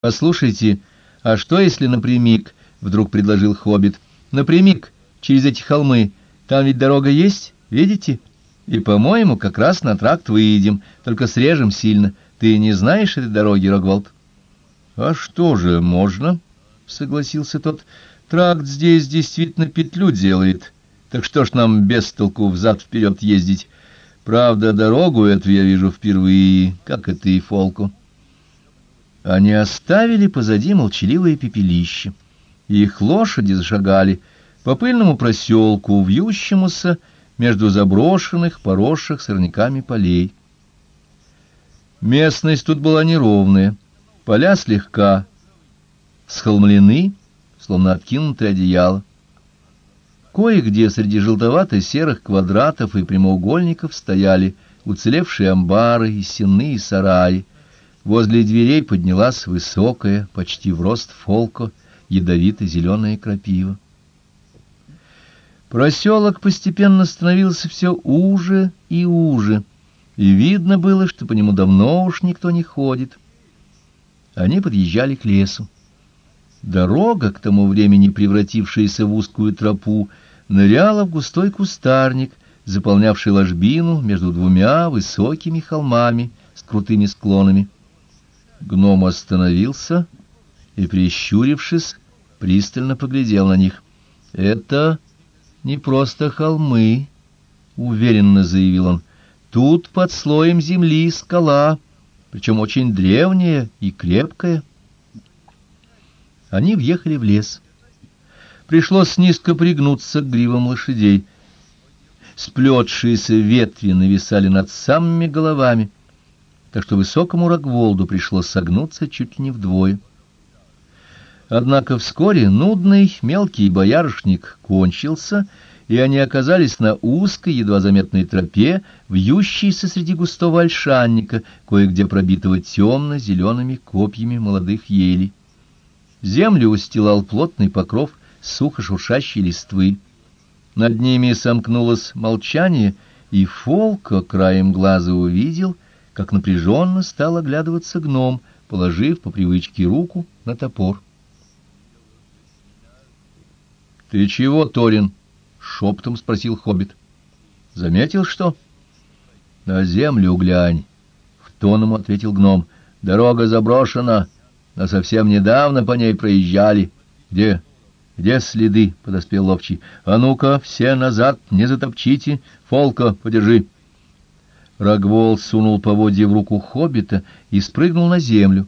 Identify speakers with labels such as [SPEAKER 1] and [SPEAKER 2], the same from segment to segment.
[SPEAKER 1] — Послушайте, а что если напрямик? — вдруг предложил Хоббит. — Напрямик, через эти холмы. Там ведь дорога есть, видите? И, по-моему, как раз на тракт выедем, только срежем сильно. Ты не знаешь этой дороги, Рогволд? — А что же, можно? — согласился тот. — Тракт здесь действительно петлю делает. Так что ж нам без толку взад-вперед ездить? Правда, дорогу эту я вижу впервые, как это и Фолку. Они оставили позади молчаливое пепелище. Их лошади зашагали по пыльному проселку, вьющемуся между заброшенных, поросших сорняками полей. Местность тут была неровная, поля слегка схолмлены, словно откинутое одеяло. Кое-где среди желтовато-серых квадратов и прямоугольников стояли уцелевшие амбары и сенные сараи, Возле дверей поднялась высокая, почти в рост фолко, ядовито-зеленая крапива. Проселок постепенно становился все уже и уже, и видно было, что по нему давно уж никто не ходит. Они подъезжали к лесу. Дорога, к тому времени превратившаяся в узкую тропу, ныряла в густой кустарник, заполнявший ложбину между двумя высокими холмами с крутыми склонами. Гном остановился и, прищурившись, пристально поглядел на них. — Это не просто холмы, — уверенно заявил он. — Тут под слоем земли скала, причем очень древняя и крепкая. Они въехали в лес. Пришлось низко пригнуться к гривам лошадей. Сплетшиеся ветви нависали над самыми головами — так что высокому Рогволду пришлось согнуться чуть ли не вдвое. Однако вскоре нудный мелкий боярышник кончился, и они оказались на узкой, едва заметной тропе, вьющейся среди густого ольшанника, кое-где пробитого темно-зелеными копьями молодых елей. Землю устилал плотный покров сухо шуршащей листвы. Над ними сомкнулось молчание, и Фолка краем глаза увидел — как напряженно стал оглядываться гном, положив по привычке руку на топор. — Ты чего, Торин? — шепотом спросил хоббит. — Заметил что? — На землю глянь, — в тоном ответил гном. — Дорога заброшена, но совсем недавно по ней проезжали. — Где? Где следы? — подоспел ловчий. — А ну-ка, все назад, не затопчите. Фолка, подержи. — Рогвол сунул поводья в руку хоббита и спрыгнул на землю.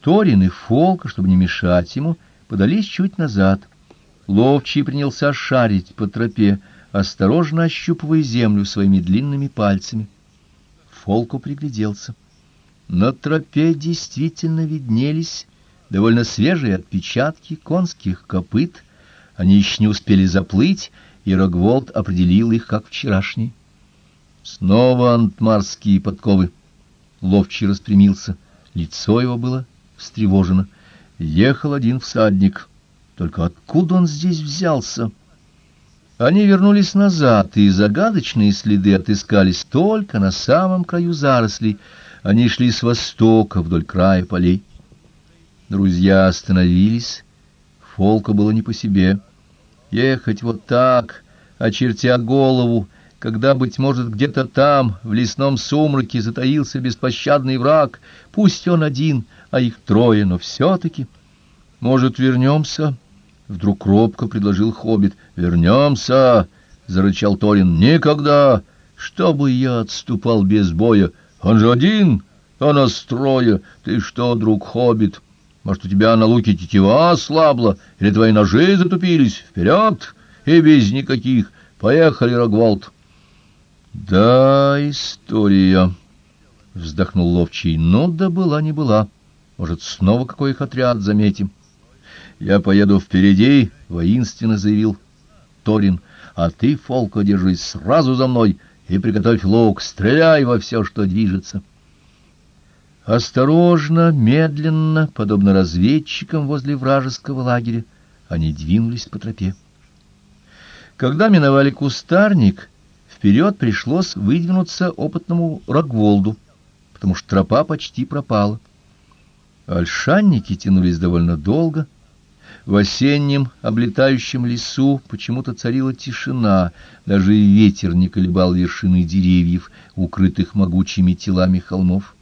[SPEAKER 1] Торин и Фолка, чтобы не мешать ему, подались чуть назад. Ловчий принялся шарить по тропе, осторожно ощупывая землю своими длинными пальцами. Фолку пригляделся. На тропе действительно виднелись довольно свежие отпечатки конских копыт. Они еще не успели заплыть, и Рогволд определил их как вчерашние. Снова антмарские подковы. Ловчий распрямился. Лицо его было встревожено. Ехал один всадник. Только откуда он здесь взялся? Они вернулись назад, и загадочные следы отыскались только на самом краю зарослей. Они шли с востока вдоль края полей. Друзья остановились. Фолка было не по себе. Ехать вот так, очертя голову, когда, быть может, где-то там, в лесном сумраке, затаился беспощадный враг, пусть он один, а их трое, но все-таки... Может, вернемся? Вдруг робко предложил хоббит. Вернемся, зарычал Торин. Никогда! Чтобы я отступал без боя. Он же один, а нас трое. Ты что, друг хоббит? Может, у тебя на луке тетива ослабла, или твои ножи затупились? Вперед! И без никаких. Поехали, Рогволд. Да, история, вздохнул ловчий. Ну да была не была. Может, снова какой их отряд заметим. Я поеду впереди, воинственно заявил Торин. А ты, Фолко, держись сразу за мной и приготовь лук, стреляй во все, что движется. Осторожно, медленно, подобно разведчикам возле вражеского лагеря, они двинулись по тропе. Когда миновали кустарник, Вперед пришлось выдвинуться опытному Рогволду, потому что тропа почти пропала. Ольшанники тянулись довольно долго. В осеннем облетающем лесу почему-то царила тишина, даже ветер не колебал вершины деревьев, укрытых могучими телами холмов.